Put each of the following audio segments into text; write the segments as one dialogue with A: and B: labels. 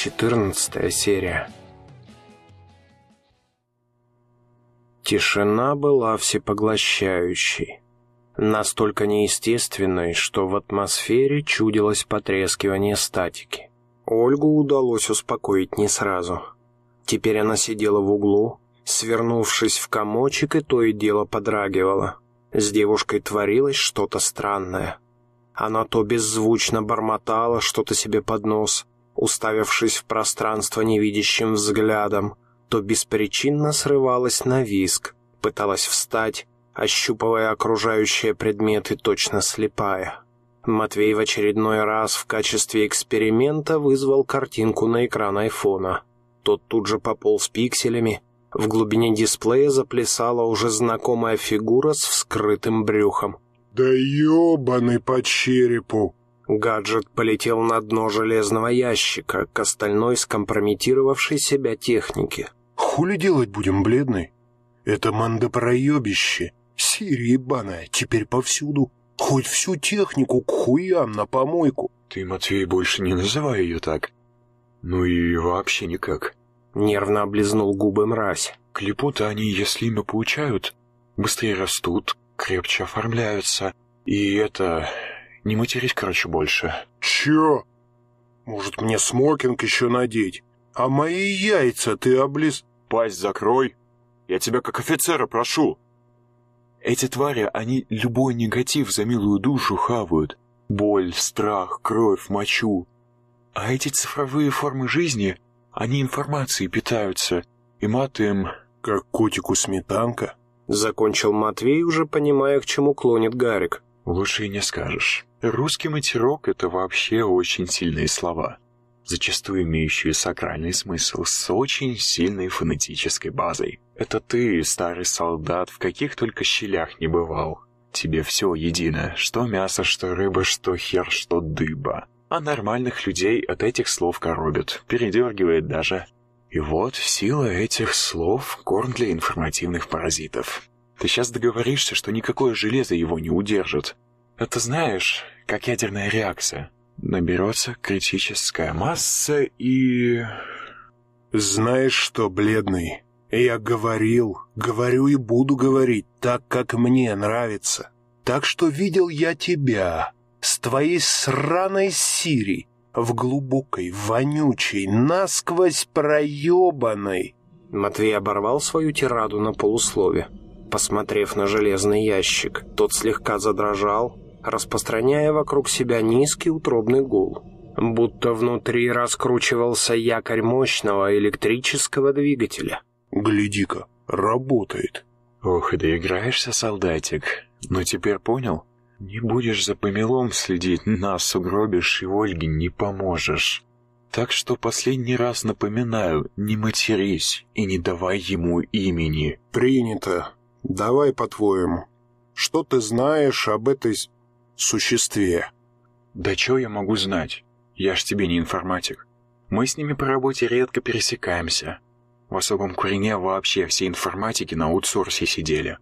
A: 14 серия. Тишина была всепоглощающей. Настолько неестественной, что в атмосфере чудилось потрескивание статики. Ольгу удалось успокоить не сразу. Теперь она сидела в углу, свернувшись в комочек, и то и дело подрагивала. С девушкой творилось что-то странное. Она то беззвучно бормотала что-то себе под нос, уставившись в пространство невидящим взглядом, то беспричинно срывалась на виск, пыталась встать, ощупывая окружающие предметы, точно слепая. Матвей в очередной раз в качестве эксперимента вызвал картинку на экран айфона. Тот тут же пополз пикселями. В глубине дисплея заплясала уже знакомая фигура с вскрытым брюхом.
B: «Да ебаный по черепу!»
A: Гаджет полетел на дно железного ящика к остальной скомпрометировавшей себя технике.
B: «Хули делать будем, бледный? Это мандопроебище. Сирия ебаная, теперь повсюду. Хоть всю технику к хуям на помойку».
C: «Ты, Матвей, больше не называй ее так. Ну и вообще никак».
A: Нервно облизнул губы мразь.
C: Клепоты они, если имя получают, быстрее растут, крепче оформляются. И это... Не матерись, короче, больше.
B: Чё? Может, мне смокинг еще надеть? А мои яйца ты облиз...
C: Пасть закрой. Я тебя как офицера прошу. Эти твари, они любой негатив за милую душу хавают. Боль, страх, кровь, мочу. А эти цифровые формы жизни, они информацией питаются. И мат им...
B: Как котику сметанка?
A: Закончил Матвей, уже понимая, к чему клонит Гарик.
C: Лучше и не скажешь. Русский матерок — это вообще очень сильные слова, зачастую имеющие сакральный смысл с очень сильной фонетической базой. Это ты, старый солдат, в каких только щелях не бывал. Тебе все едино, что мясо, что рыба, что хер, что дыба. А нормальных людей от этих слов коробит, передергивает даже. И вот сила этих слов — корм для информативных паразитов. Ты сейчас договоришься, что никакое железо его не удержит. Это знаешь, как ядерная реакция. Наберется критическая масса и...
B: Знаешь что, бледный, я говорил, говорю и буду говорить так, как мне нравится. Так что видел я тебя с твоей сраной Сири в глубокой, вонючей, насквозь проебанной.
A: Матвей оборвал свою тираду на полуслове. Посмотрев на железный ящик, тот слегка задрожал, распространяя вокруг себя низкий утробный гул, будто внутри раскручивался якорь мощного электрического двигателя.
B: «Гляди-ка, работает!»
C: «Ох, и доиграешься, солдатик. Но теперь понял? Не будешь за помелом следить, нас угробишь и Ольге не поможешь. Так что последний раз напоминаю, не матерись и не давай ему имени».
B: «Принято. Давай по-твоему. Что ты знаешь об этой существе?»
C: «Да что я могу знать? Я ж тебе не информатик. Мы с ними по работе редко пересекаемся. В особом курине вообще все информатики на аутсорсе сидели.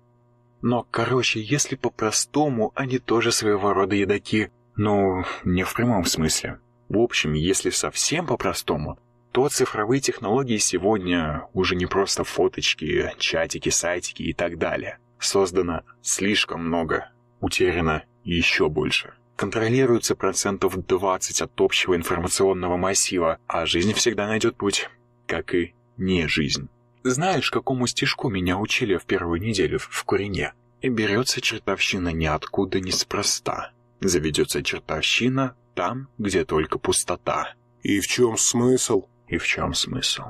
C: Но, короче, если по-простому, они тоже своего рода едаки. Ну, не в прямом смысле. В общем, если совсем по-простому, то цифровые технологии сегодня уже не просто фоточки, чатики, сайтики и так далее. Создано слишком много, утеряно еще больше. Контролируется процентов 20 от общего информационного массива, а жизнь всегда найдет путь, как и не жизнь. Знаешь, какому стишку меня учили в первую неделю в Курине? И берется чертовщина ниоткуда неспроста. Заведется чертовщина там, где только пустота.
B: И в чем смысл?
C: И в чем смысл?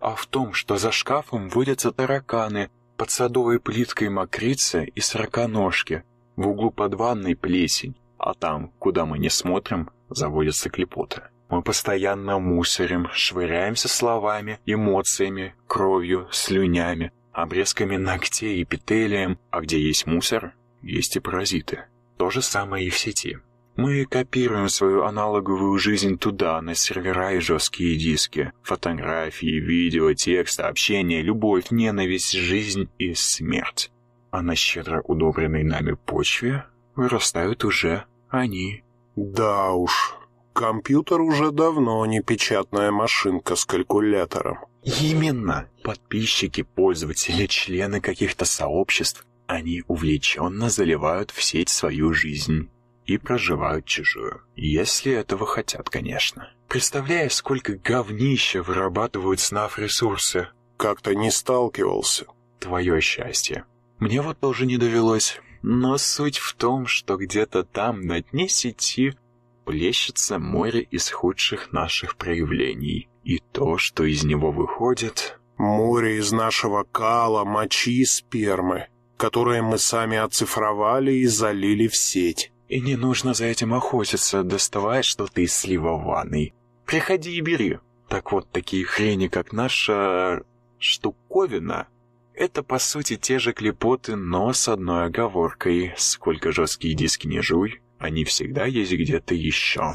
C: А в том, что за шкафом водятся тараканы, под садовой плиткой мокрица и сороконожки, в углу под ванной плесень, а там, куда мы не смотрим, заводятся клепоты. Мы постоянно мусорим, швыряемся словами, эмоциями, кровью, слюнями, обрезками ногтей, эпителием, а где есть мусор, есть и паразиты. То же самое и в сети. Мы копируем свою аналоговую жизнь туда, на сервера и жесткие диски. Фотографии, видео, текст, общение, любовь, ненависть, жизнь и смерть. А на щедро удобренной нами почве вырастают уже они.
B: Да уж, компьютер уже давно не печатная машинка с калькулятором.
C: Именно. Подписчики, пользователи, члены каких-то сообществ, они увлеченно заливают в сеть свою жизнь и проживают чужую. Если этого хотят, конечно. Представляешь, сколько говнища вырабатывают СНАФ ресурсы?
B: Как-то не сталкивался.
C: Твое счастье. Мне вот тоже не довелось. Но суть в том, что где-то там, на дне сети, плещется море из худших наших проявлений. И то, что из него выходит...
B: Море из нашего кала, мочи и спермы, которые мы сами оцифровали и залили в сеть.
C: И не нужно за этим охотиться, доставая что-то из слива ванной. Приходи и бери. Так вот, такие хрени, как наша штуковина, это по сути те же клепоты, но с одной оговоркой. Сколько жесткие диски не жуй, они всегда есть где-то еще.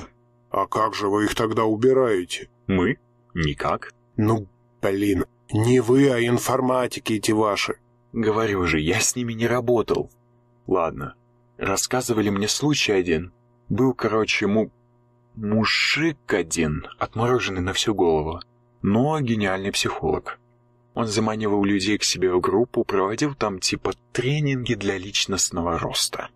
B: А как же вы их тогда убираете?
C: Мы? Никак.
B: Ну, блин, не вы, а информатики эти ваши.
C: Говорю же, я с ними не работал. Ладно, рассказывали мне случай один. Был, короче, му... мужик один, отмороженный на всю голову, но гениальный психолог. Он заманивал людей к себе в группу, проводил там типа тренинги для личностного роста.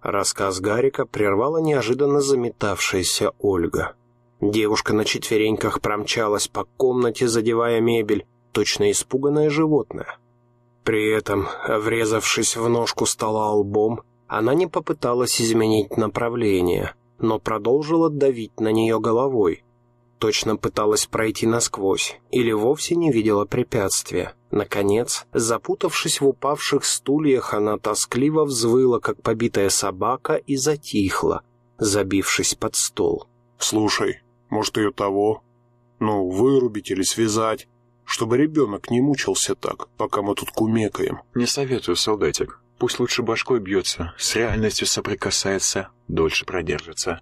A: Рассказ Гарика прервала неожиданно заметавшаяся Ольга. Девушка на четвереньках промчалась по комнате, задевая мебель, точно испуганное животное. При этом, врезавшись в ножку стола лбом, она не попыталась изменить направление, но продолжила давить на нее головой. Точно пыталась пройти насквозь или вовсе не видела препятствия. Наконец, запутавшись в упавших стульях, она тоскливо взвыла, как побитая собака, и затихла, забившись под стол.
B: «Слушай, может, ее того? Ну, вырубить или связать, чтобы ребенок не мучился так, пока мы тут кумекаем.
C: Не советую, солдатик. Пусть лучше башкой бьется, с реальностью соприкасается, дольше продержится.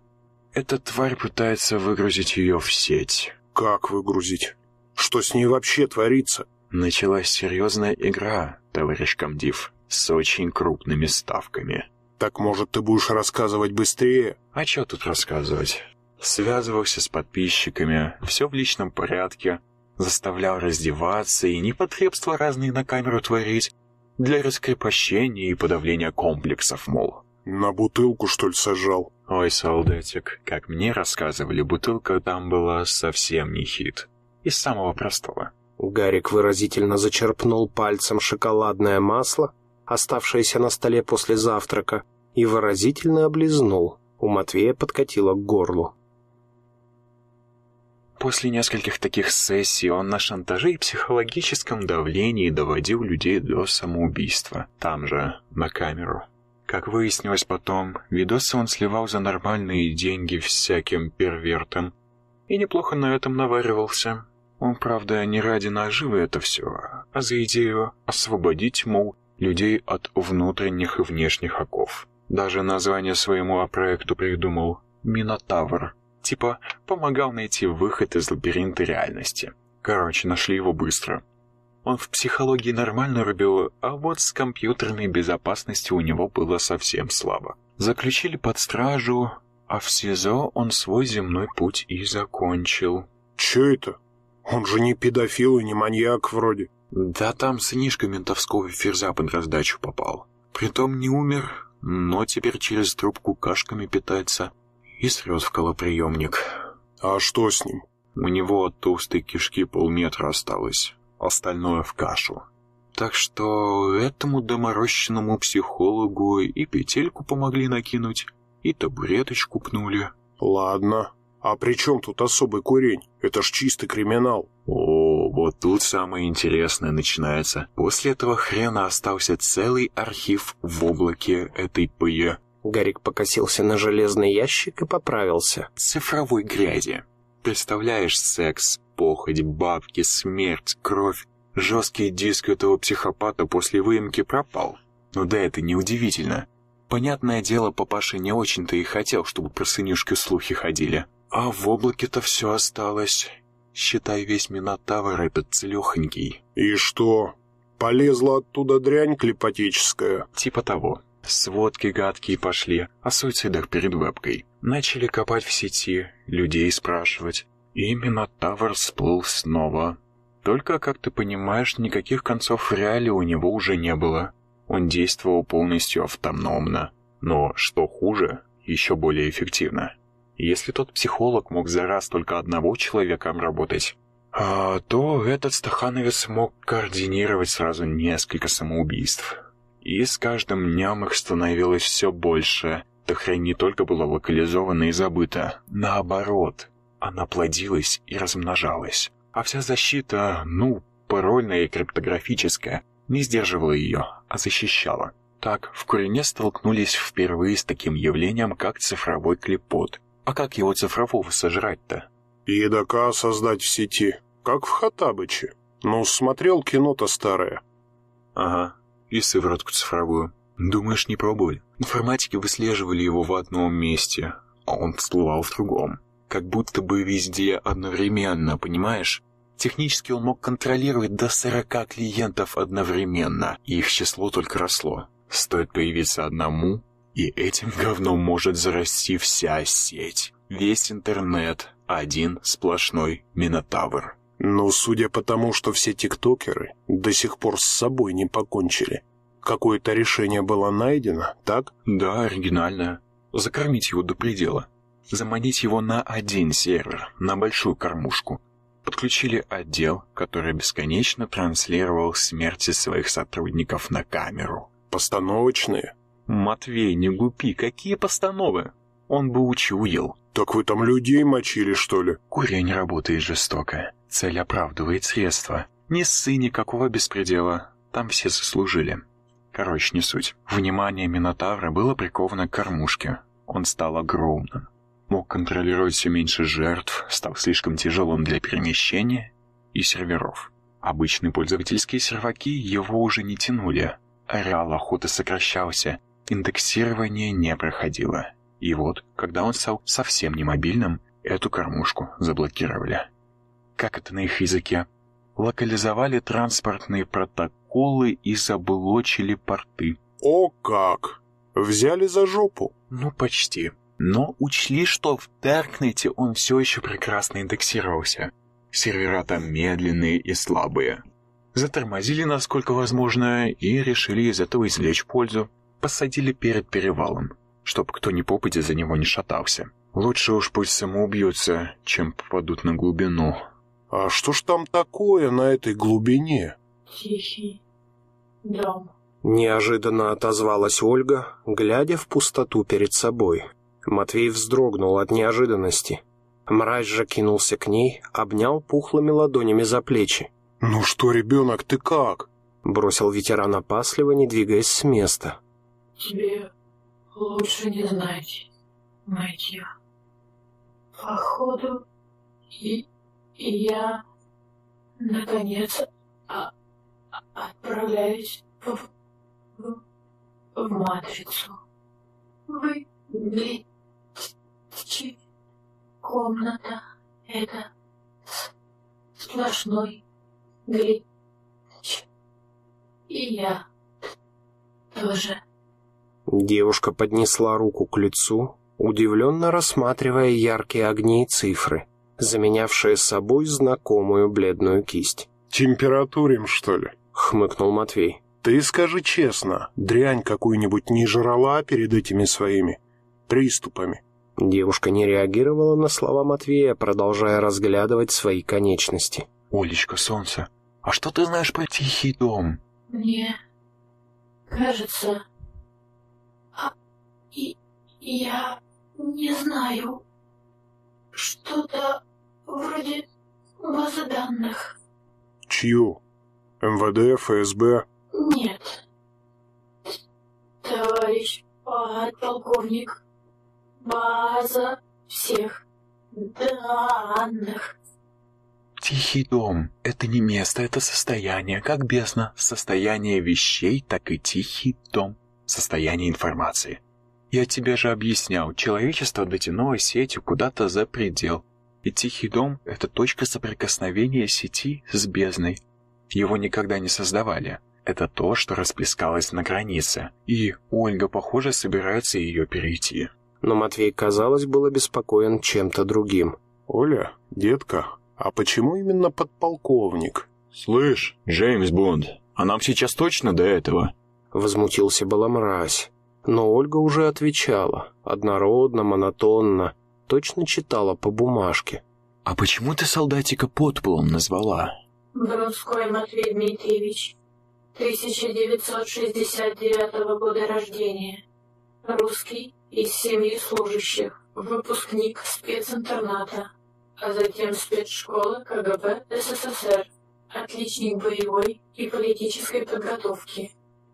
C: Эта тварь пытается выгрузить ее в сеть.
B: Как выгрузить? Что с ней вообще творится?
C: Началась серьезная игра, товарищ комдив, с очень крупными ставками.
B: Так, может, ты будешь рассказывать быстрее?
C: А что тут рассказывать? Связывался с подписчиками, все в личном порядке, заставлял раздеваться и непотребства разные на камеру творить для раскрепощения и подавления комплексов, мол.
B: На бутылку, что ли, сажал?
C: Ой, солдатик, как мне рассказывали, бутылка там была совсем не хит. Из самого простого.
A: Гарик выразительно зачерпнул пальцем шоколадное масло, оставшееся на столе после завтрака, и выразительно облизнул. У Матвея подкатило к горлу.
C: После нескольких таких сессий он на шантаже и психологическом давлении доводил людей до самоубийства. Там же, на камеру. Как выяснилось потом, видосы он сливал за нормальные деньги всяким первертам. И неплохо на этом наваривался. Он, правда, не ради наживы это все, а за идею освободить, мол, людей от внутренних и внешних оков. Даже название своему проекту придумал «Минотавр». Типа, помогал найти выход из лабиринта реальности. Короче, нашли его быстро. Он в психологии нормально рубил, а вот с компьютерной безопасностью у него было совсем слабо. Заключили под стражу, а в СИЗО он свой земной путь и закончил.
B: Че это? Он же не педофил и не маньяк вроде.
C: Да там сынишка ментовского ферзя под раздачу попал. Притом не умер, но теперь через трубку кашками питается и срет в колоприемник.
B: А что с ним?
C: У него от толстой кишки полметра осталось, остальное в кашу. Так что этому доморощенному психологу и петельку помогли накинуть, и табуреточку пнули.
B: Ладно. А при чем тут особый курень? Это ж чистый криминал.
C: О, вот тут самое интересное начинается. После этого хрена остался целый архив в облаке этой ПЕ.
A: Гарик покосился на железный ящик и поправился.
C: Цифровой грязи. Представляешь, секс, похоть, бабки, смерть, кровь. Жесткий диск этого психопата после выемки пропал. Ну да, это неудивительно. Понятное дело, папаша не очень-то и хотел, чтобы про сынюшки слухи ходили. А в облаке-то все осталось. Считай, весь Минотавр этот целехонький.
B: И что? Полезла оттуда дрянь клепатическая?
C: Типа того. Сводки гадкие пошли о суицидах перед вебкой. Начали копать в сети, людей спрашивать. И Минотавр всплыл снова. Только, как ты понимаешь, никаких концов в реале у него уже не было. Он действовал полностью автономно. Но, что хуже, еще более эффективно. Если тот психолог мог за раз только одного человека обработать, а, то этот стахановец мог координировать сразу несколько самоубийств. И с каждым днем их становилось все больше. Эта хрень не только была локализована и забыта, наоборот, она плодилась и размножалась. А вся защита, ну, парольная и криптографическая, не сдерживала ее, а защищала. Так, в Курине столкнулись впервые с таким явлением, как цифровой клепот. А как его цифрового сожрать-то?
B: Едока создать в сети, как в Хатабыче. Ну, смотрел кино-то старое.
C: Ага, и сыворотку цифровую. Думаешь, не пробовали? Информатики выслеживали его в одном месте, а он всплывал в другом. Как будто бы везде одновременно, понимаешь? Технически он мог контролировать до 40 клиентов одновременно, и их число только росло. Стоит появиться одному, и этим говном может зарасти вся сеть. Весь интернет, один сплошной Минотавр.
B: Ну, судя по тому, что все тиктокеры до сих пор с собой не покончили, какое-то решение было найдено, так?
C: Да, оригинальное. Закормить его до предела. Заманить его на один сервер, на большую кормушку. Подключили отдел, который бесконечно транслировал смерти своих сотрудников на камеру.
B: Постановочные?
C: Матвей, не глупи, какие постановы? Он бы учуял.
B: Так вы там людей мочили, что ли?
C: Курень работает жестоко. Цель оправдывает средства. Не ссы никакого беспредела. Там все заслужили. Короче, не суть. Внимание Минотавра было приковано к кормушке. Он стал огромным. Мог контролировать все меньше жертв, став слишком тяжелым для перемещения и серверов. Обычные пользовательские серваки его уже не тянули. Ареал охоты сокращался, индексирование не проходило. И вот, когда он стал совсем не мобильным, эту кормушку заблокировали. Как это на их языке? Локализовали транспортные протоколы и заблочили порты.
B: О как! Взяли за жопу?
C: Ну, почти. Но учли, что в Даркнете он все еще прекрасно индексировался. Сервера там медленные и слабые. Затормозили, насколько возможно, и решили из этого извлечь пользу. Посадили перед перевалом чтоб кто ни попадя за него не шатался. Лучше уж пусть самоубьются, чем попадут на глубину.
B: А что ж там такое на этой глубине?
D: Тихий дом.
A: Неожиданно отозвалась Ольга, глядя в пустоту перед собой. Матвей вздрогнул от неожиданности. Мразь же кинулся к ней, обнял пухлыми ладонями за плечи.
B: «Ну что, ребенок, ты как?»
A: Бросил ветеран опасливо, не двигаясь с места.
D: Тебе лучше не знать, мать Походу, и, и я, наконец, а, а, отправляюсь в, в, в матрицу. Вы, глядите, комната — это сплошной глич. И я тоже.
A: Девушка поднесла руку к лицу, удивленно рассматривая яркие огни и цифры, заменявшие собой знакомую бледную кисть.
B: «Температурим, что ли?»
A: — хмыкнул Матвей.
B: «Ты скажи честно, дрянь какую-нибудь не жрала перед этими своими приступами?»
A: Девушка не реагировала на слова Матвея, продолжая разглядывать свои конечности.
C: «Олечка, солнце, а что ты знаешь про тихий дом?»
D: «Мне кажется, и я не знаю. Что-то вроде базы данных.
B: Чью? МВД, ФСБ?
D: Нет. Товарищ подполковник, база всех данных.
C: Тихий дом — это не место, это состояние, как бездна. Состояние вещей, так и тихий дом. Состояние информации. Я тебе же объяснял, человечество дотянуло сетью куда-то за предел. И Тихий дом — это точка соприкосновения сети с бездной. Его никогда не создавали. Это то, что расплескалось на границе. И Ольга, похоже, собирается ее перейти.
A: Но Матвей, казалось, был обеспокоен чем-то другим.
B: «Оля, детка, а почему именно подполковник?»
C: «Слышь, Джеймс Бонд, а нам сейчас точно до этого?»
A: Возмутился была мразь. Но Ольга уже отвечала, однородно, монотонно, точно читала по бумажке.
C: «А почему ты солдатика подполом назвала?»
D: Брунской Матвей Дмитриевич, 1969 года рождения. Русский, из семьи служащих, выпускник специнтерната, а затем спецшколы КГБ СССР, отличник боевой и политической подготовки,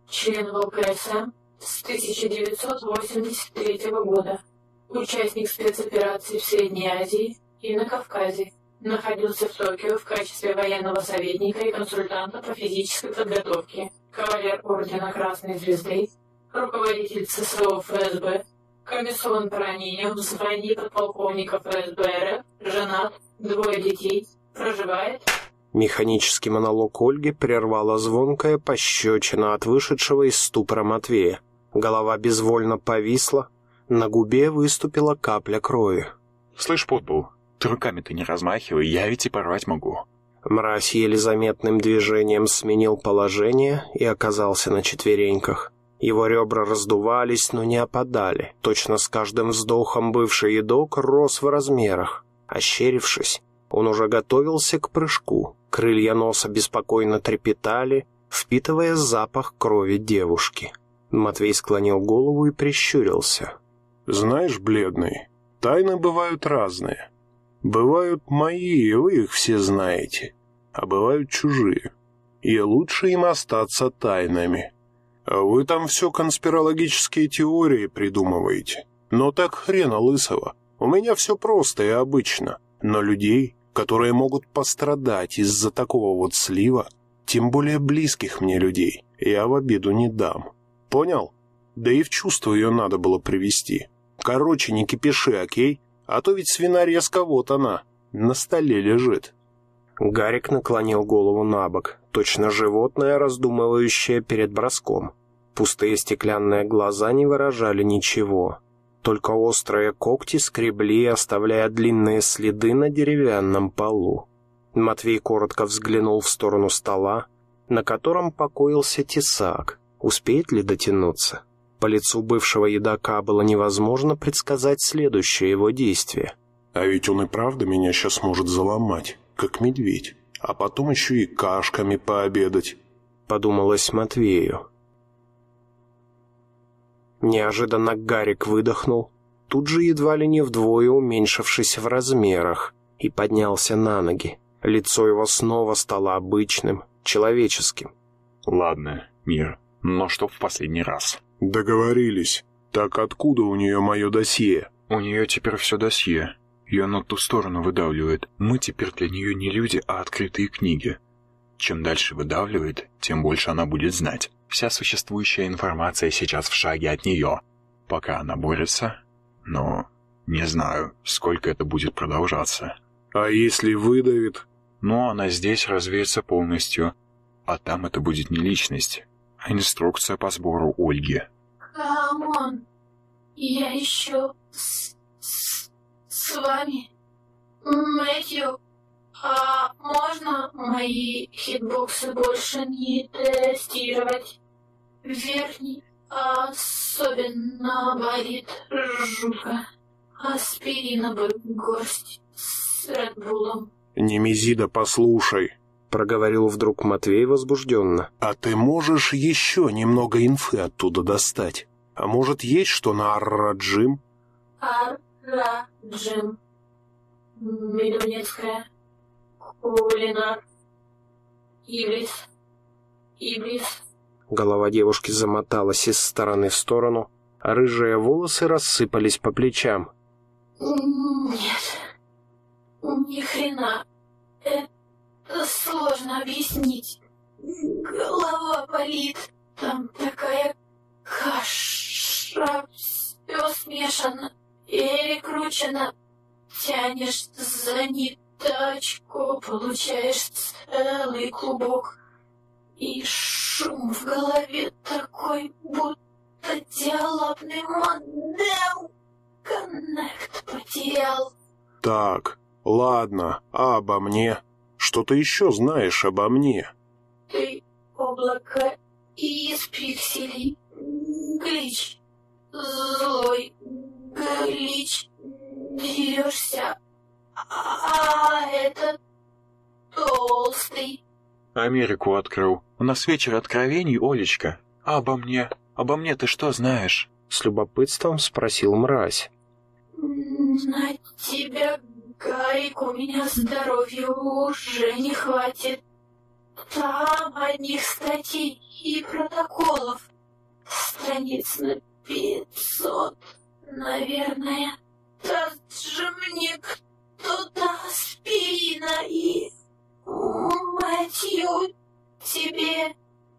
D: член ВЛКСМ с 1983 года, участник спецопераций в Средней Азии и на Кавказе, находился в Токио в качестве военного советника и консультанта по физической подготовке, кавалер Ордена Красной Звезды, руководитель ССО ФСБ, комиссован по ранениям в звании подполковника ФСБ РФ, женат, двое детей, проживает
A: Механический монолог Ольги прервала звонкая пощечина от вышедшего из ступора Матвея. Голова безвольно повисла, на губе выступила капля крови.
C: «Слышь, подпол, ты руками-то не размахивай, я ведь и порвать могу».
A: Мразь еле заметным движением сменил положение и оказался на четвереньках. Его ребра раздувались, но не опадали. Точно с каждым вздохом бывший едок рос в размерах. Ощерившись, он уже готовился к прыжку. Крылья носа беспокойно трепетали, впитывая запах крови девушки. Матвей склонил голову и прищурился.
B: «Знаешь, бледный, тайны бывают разные. Бывают мои, и вы их все знаете, а бывают чужие. И лучше им остаться тайнами. Вы там все конспирологические теории придумываете. Но так хрена лысого. У меня все просто и обычно, но людей которые могут пострадать из-за такого вот слива, тем более близких мне людей, я в обиду не дам. Понял? Да и в чувство ее надо было привести. Короче, не кипиши, окей? А то ведь свинорезка вот она, на столе лежит.
A: Гарик наклонил голову на бок, точно животное, раздумывающее перед броском. Пустые стеклянные глаза не выражали ничего. Только острые когти скребли, оставляя длинные следы на деревянном полу. Матвей коротко взглянул в сторону стола, на котором покоился тесак. Успеет ли дотянуться? По лицу бывшего едока было невозможно предсказать следующее его действие.
B: А ведь он и правда меня сейчас может заломать, как медведь, а потом еще и кашками пообедать.
A: Подумалось Матвею. Неожиданно Гарик выдохнул, тут же едва ли не вдвое уменьшившись в размерах, и поднялся на ноги. Лицо его снова стало обычным, человеческим.
C: «Ладно, мир, но что в последний раз?»
B: «Договорились. Так откуда у нее мое досье?»
C: «У нее теперь все досье. Ее на ту сторону выдавливает. Мы теперь для нее не люди, а открытые книги. Чем дальше выдавливает, тем больше она будет знать. Вся существующая информация сейчас в шаге от нее. Пока она борется, но не знаю, сколько это будет продолжаться.
B: А если выдавит?
C: Ну, она здесь развеется полностью, а там это будет не личность, а инструкция по сбору Ольги.
D: Come on, я еще с вами. Мэтью, а можно мои хитбоксы больше не тестировать? Верхний особенно болит жутко. Аспирина бы горсть с Редбулом.
B: «Немезида, послушай», —
A: проговорил вдруг Матвей возбужденно.
B: «А ты можешь еще немного инфы оттуда достать? А может, есть что на Арраджим?»
D: Арраджим. Медунецкая. Кулинар. Иблис. Иблис.
A: Голова девушки замоталась из стороны в сторону, а рыжие волосы рассыпались по плечам.
D: Нет. Ни хрена. Это сложно объяснить. Голова болит. Там такая каша. Все смешано. Перекручено. Тянешь за ниточку, получаешь целый клубок. И шум в голове такой, будто диалогный модем. коннект потерял.
B: Так, ладно, а обо мне? Что ты еще знаешь обо мне?
D: Ты облако из пикселей. Глич. Злой. Глич. Дерешься. А это толстый.
C: Америку открыл. У нас вечер откровений, Олечка. А обо мне? Обо мне ты что знаешь?
A: С любопытством спросил мразь.
D: На тебя, Гарик, у меня здоровья уже не хватит. Там одних статей и протоколов. Страниц на пятьсот, наверное. Даже мне кто-то аспирина и... Матью, тебе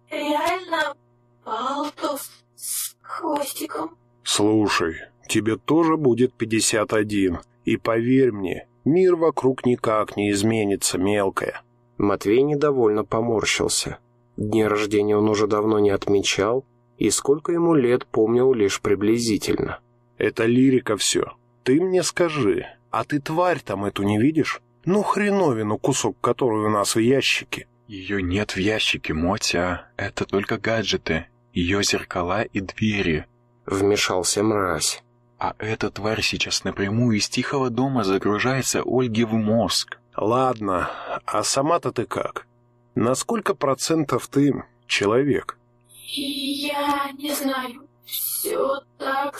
D: реально палтус с хвостиком?
B: Слушай, тебе тоже будет 51. И поверь мне, мир вокруг никак не изменится, мелкая.
A: Матвей недовольно поморщился. Дни рождения он уже давно не отмечал, и сколько ему лет помнил лишь приблизительно.
B: Это лирика все. Ты мне скажи, а ты тварь там эту не видишь? Ну, хреновину, кусок которой у нас в ящике.
C: Ее нет в ящике, Мотя. Это только гаджеты. Ее зеркала и двери.
A: Вмешался мразь.
C: А эта тварь сейчас напрямую из тихого дома загружается Ольге в мозг.
B: Ладно, а сама-то ты как? На сколько процентов ты человек?
D: Я не знаю. Все так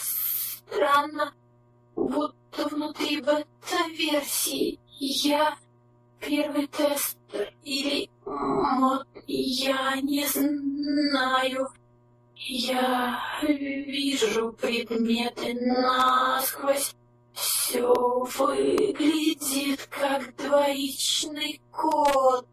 D: странно. Будто внутри бета-версии. Я первый тестер или мод. Я не знаю. Я вижу предметы насквозь. Все выглядит как двоичный код.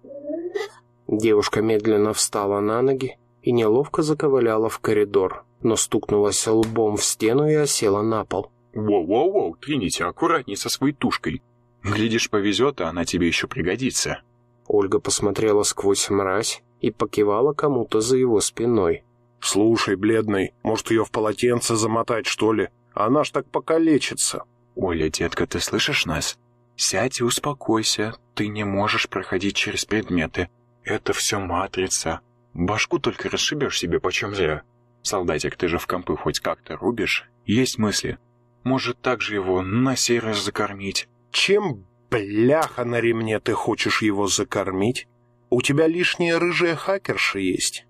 A: Девушка медленно встала на ноги и неловко заковыляла в коридор, но стукнулась лбом в стену и осела на пол.
C: Воу-воу-воу, Тринити, аккуратней со своей тушкой. Глядишь, повезет, а она тебе еще пригодится.
A: Ольга посмотрела сквозь мразь и покивала кому-то за его спиной.
B: Слушай, бледный, может ее в полотенце замотать, что ли? Она ж так покалечится.
C: Оля, детка, ты слышишь нас? Сядь и успокойся. Ты не можешь проходить через предметы. Это все матрица. Башку только расшибешь себе почем зря. Солдатик, ты же в компы хоть как-то рубишь? Есть мысли? Может, так же его на сей раз закормить?
B: Чем, бляха на ремне, ты хочешь его закормить? У тебя лишняя рыжая хакерша есть.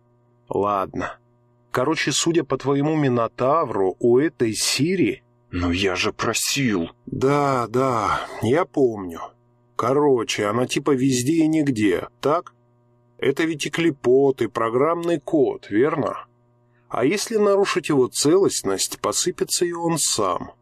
B: Ладно. Короче, судя по твоему Минотавру, у этой Сири...
C: Ну я же просил.
B: Да, да, я помню. Короче, она типа везде и нигде, так? Это ведь и клепот, и программный код, верно? А если нарушить его целостность, посыпется и он сам.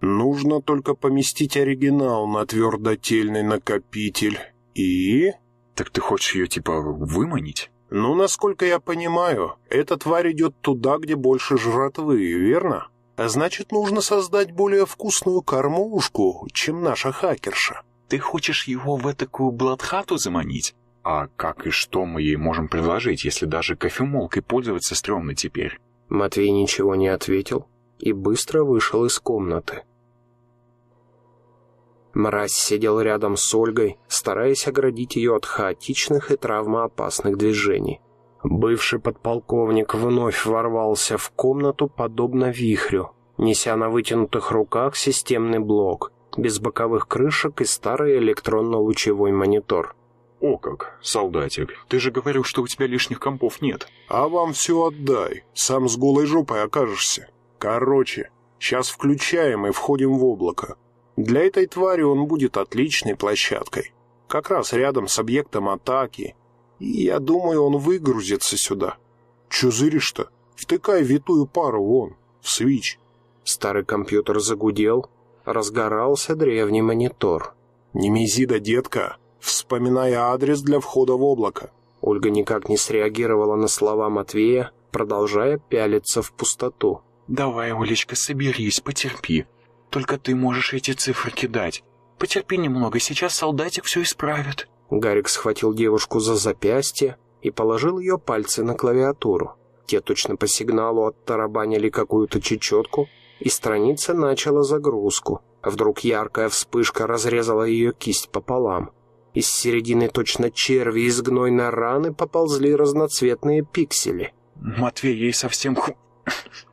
B: Нужно только поместить оригинал на твердотельный накопитель. И...
C: Так ты хочешь ее типа выманить?
B: Ну, насколько я понимаю, эта тварь идет туда, где больше жратвы, верно? А значит, нужно создать более вкусную кормушку, чем наша хакерша.
C: Ты хочешь его в такую бладхату заманить? А как и что мы ей можем предложить, если даже кофемолкой пользоваться стрёмно теперь?
A: Матвей ничего не ответил и быстро вышел из комнаты. Мразь сидел рядом с Ольгой, стараясь оградить ее от хаотичных и травмоопасных движений. Бывший подполковник вновь ворвался в комнату, подобно вихрю, неся на вытянутых руках системный блок, без боковых крышек и старый электронно-лучевой монитор.
C: «О как, солдатик, ты же говорил, что у тебя лишних компов нет».
B: «А вам все отдай, сам с голой жопой окажешься. Короче, сейчас включаем и входим в облако. Для этой твари он будет отличной площадкой. Как раз рядом с объектом атаки. И я думаю, он выгрузится сюда. Чё зыришь-то? Втыкай витую пару вон, в свич.
A: Старый компьютер загудел. Разгорался древний монитор.
B: «Немезида, детка, вспоминай адрес для входа в облако».
A: Ольга никак не среагировала на слова Матвея, продолжая пялиться в пустоту.
C: «Давай, Олечка, соберись, потерпи. Только ты можешь эти цифры кидать. Потерпи немного, сейчас солдатик все исправит».
A: Гарик схватил девушку за запястье и положил ее пальцы на клавиатуру. Те точно по сигналу оттарабанили какую-то чечетку, и страница начала загрузку. Вдруг яркая вспышка разрезала ее кисть пополам. Из середины точно черви из гнойной раны поползли разноцветные пиксели.
C: Матвей, ей совсем ху...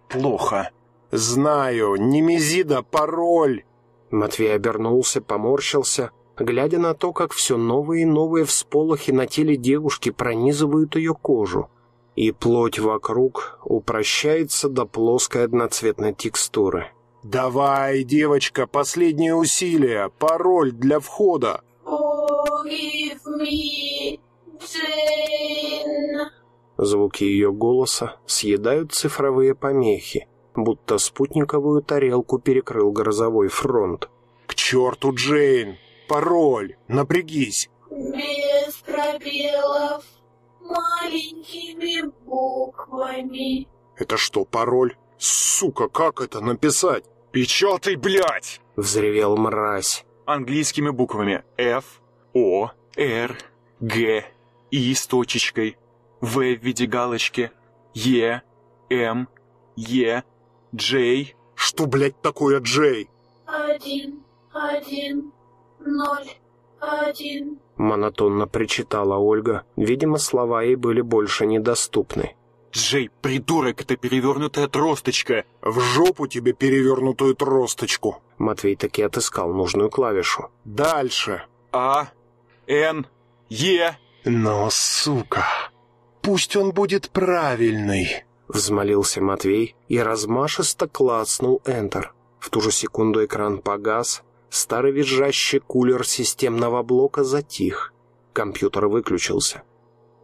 C: плохо.
B: «Знаю, Немезида, пароль!»
A: Матвей обернулся, поморщился, глядя на то, как все новые и новые всполохи на теле девушки пронизывают ее кожу, и плоть вокруг упрощается до плоской одноцветной текстуры.
B: «Давай, девочка, последнее усилие, пароль для входа!»
D: Forgive me, Jane.
A: Звуки ее голоса съедают цифровые помехи, будто спутниковую тарелку перекрыл грозовой фронт.
B: «К черту, Джейн! Пароль! Напрягись!»
D: Без пробелов, маленькими буквами.
B: «Это что, пароль? Сука, как это написать?»
C: Печатай, блядь!
A: Взревел мразь.
C: Английскими буквами F, O, R, G, И с точечкой, В в виде галочки, Е, М, Е, J,
B: «Что, блядь, такое, Джей?»
D: Один, один, ноль, один.
A: Монотонно причитала Ольга. Видимо, слова ей были больше недоступны.
C: Джей, придурок, это перевернутая тросточка.
B: «В жопу тебе перевернутую тросточку!»
A: Матвей таки отыскал нужную клавишу.
B: «Дальше!»
C: А, Н, Е.
B: «Но, сука, пусть он будет правильный!»
A: Взмолился Матвей и размашисто клацнул Enter. В ту же секунду экран погас, старый визжащий кулер системного блока затих. Компьютер выключился.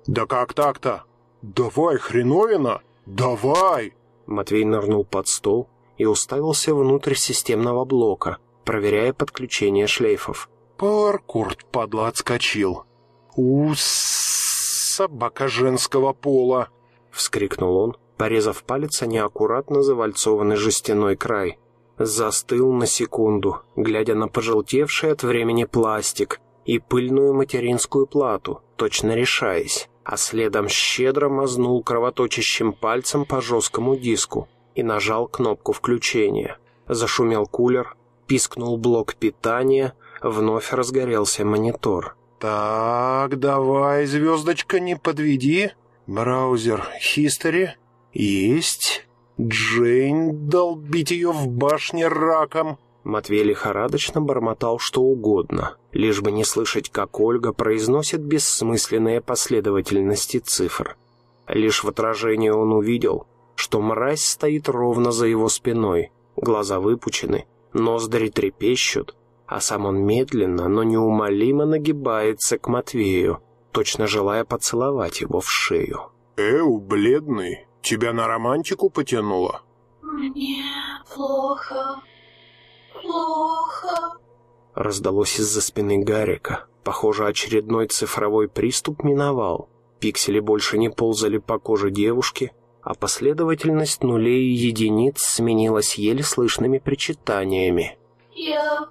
B: «Да как так-то? Давай, хреновина! Давай!»
A: Матвей нырнул под стол и уставился внутрь системного блока, проверяя подключение шлейфов.
B: Паркурт, падла, отскочил. «У, собака женского пола!»
A: — вскрикнул он, порезав палец о неаккуратно завальцованный жестяной край. Застыл на секунду, глядя на пожелтевший от времени пластик и пыльную материнскую плату, точно решаясь, а следом щедро мазнул кровоточащим пальцем по жесткому диску и нажал кнопку включения. Зашумел кулер, пискнул блок питания, вновь разгорелся монитор.
B: «Так, давай, звездочка, не подведи. Браузер History. Есть. Джейн, долбить ее в башне раком».
A: Матвей лихорадочно бормотал что угодно, лишь бы не слышать, как Ольга произносит бессмысленные последовательности цифр. Лишь в отражении он увидел, что мразь стоит ровно за его спиной, глаза выпучены, ноздри трепещут, а сам он медленно, но неумолимо нагибается к Матвею, точно желая поцеловать его в шею.
B: «Эу, бледный, тебя на романтику потянуло?»
D: Мне плохо, плохо.
A: Раздалось из-за спины Гарика. Похоже, очередной цифровой приступ миновал. Пиксели больше не ползали по коже девушки, а последовательность нулей и единиц сменилась еле слышными причитаниями.
D: Я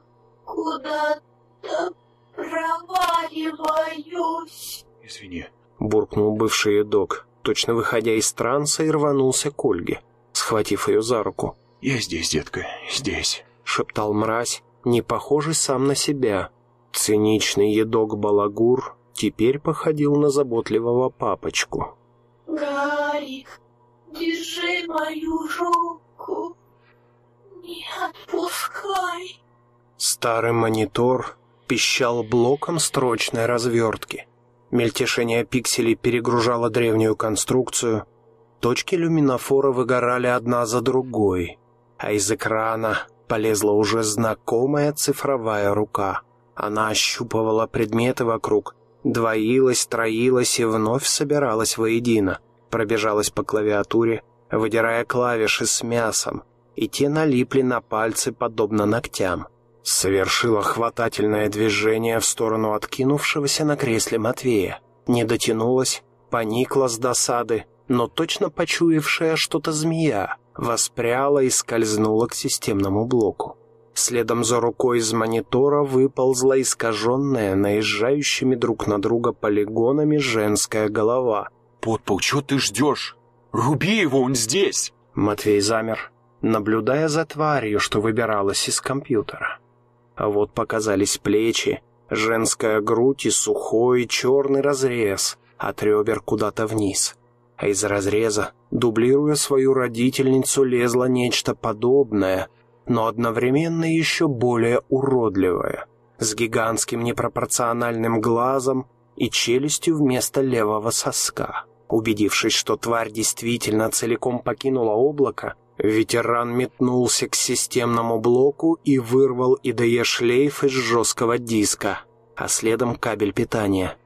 D: куда-то проваливаюсь.
C: Извини.
A: Буркнул бывший едок, точно выходя из транса и рванулся к Ольге, схватив ее за руку.
C: Я здесь, детка, здесь.
A: Шептал мразь, не похожий сам на себя. Циничный едок Балагур теперь походил на заботливого папочку.
D: Гарик, держи мою руку. Не отпускай.
A: Старый монитор пищал блоком строчной развертки. Мельтешение пикселей перегружало древнюю конструкцию. Точки люминофора выгорали одна за другой, а из экрана полезла уже знакомая цифровая рука. Она ощупывала предметы вокруг, двоилась, троилась и вновь собиралась воедино. Пробежалась по клавиатуре, выдирая клавиши с мясом, и те налипли на пальцы, подобно ногтям. Совершила хватательное движение в сторону откинувшегося на кресле Матвея. Не дотянулась, поникла с досады, но точно почуявшая что-то змея, воспряла и скользнула к системному блоку. Следом за рукой из монитора выползла искаженная, наезжающими друг на друга полигонами женская голова.
C: Подпол, что ты ждешь? Руби его, он здесь.
A: Матвей замер, наблюдая за тварью, что выбиралась из компьютера. А вот показались плечи, женская грудь и сухой черный разрез от ребер куда-то вниз. А из разреза, дублируя свою родительницу, лезло нечто подобное, но одновременно еще более уродливое, с гигантским непропорциональным глазом и челюстью вместо левого соска. Убедившись, что тварь действительно целиком покинула облако, ветеран метнулся к системному блоку и вырвал IDE-шлейф из жесткого диска, а следом кабель питания.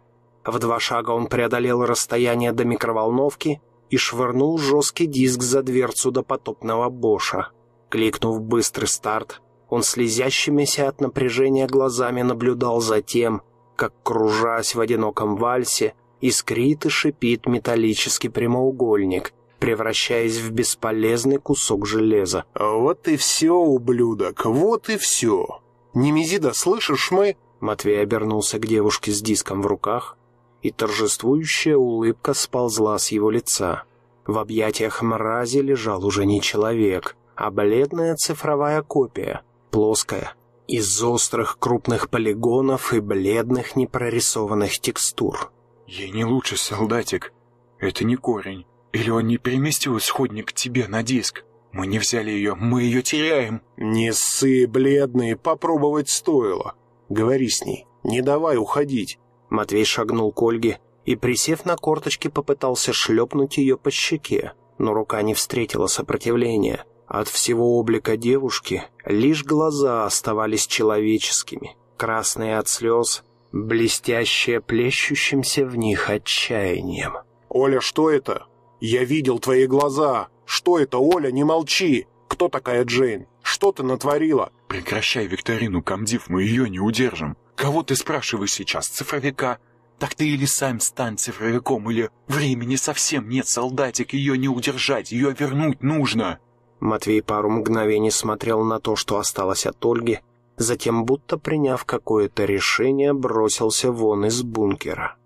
A: В два шага он преодолел расстояние до микроволновки и швырнул жесткий диск за дверцу до потопного Боша. Кликнув «Быстрый старт», он слезящимися от напряжения глазами наблюдал за тем, как, кружась в одиноком вальсе, искрит и шипит металлический прямоугольник, превращаясь в бесполезный кусок железа.
B: «Вот и все, ублюдок, вот и все. Немезида, слышишь мы?»
A: Матвей обернулся к девушке с диском в руках, и торжествующая улыбка сползла с его лица. В объятиях мрази лежал уже не человек, а бледная цифровая копия, плоская, из острых крупных полигонов и бледных непрорисованных текстур.
C: «Ей не лучше, солдатик. Это не корень. Или он не переместил исходник к тебе на диск? Мы не взяли ее, мы ее теряем».
B: «Не ссы, бледный, попробовать стоило. Говори с ней, не давай уходить».
A: Матвей шагнул к Ольге и, присев на корточки, попытался шлепнуть ее по щеке, но рука не встретила сопротивления. От всего облика девушки лишь глаза оставались человеческими, красные от слез, блестящие плещущимся в них отчаянием.
B: «Оля, что это? Я видел твои глаза! Что это, Оля, не молчи! Кто такая Джейн? Что ты натворила?»
C: «Прекращай викторину, комдив, мы ее не удержим. Кого ты спрашиваешь сейчас, цифровика?» «Так ты или сам стань цифровиком, или времени совсем нет, солдатик, ее не удержать, ее вернуть нужно!»
A: Матвей пару мгновений смотрел на то, что осталось от Ольги, затем, будто приняв какое-то решение, бросился вон из бункера.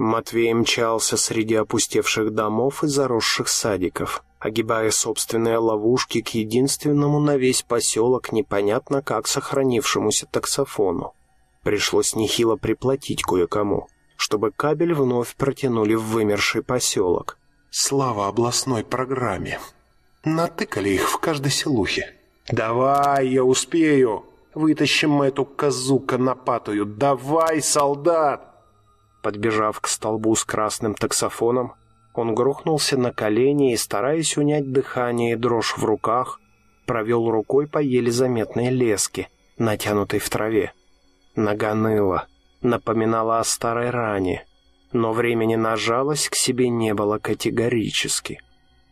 A: Матвей мчался среди опустевших домов и заросших садиков, огибая собственные ловушки к единственному на весь поселок непонятно как сохранившемуся таксофону. Пришлось нехило приплатить кое-кому, чтобы кабель вновь протянули в вымерший поселок,
B: Слава областной программе. Натыкали их в каждой селухе. «Давай, я успею! Вытащим мы эту козу конопатую! Давай, солдат!»
A: Подбежав к столбу с красным таксофоном, он грохнулся на колени и, стараясь унять дыхание и дрожь в руках, провел рукой по еле заметной леске, натянутой в траве. Нога ныла, напоминала о старой ране — но времени на жалость к себе не было категорически.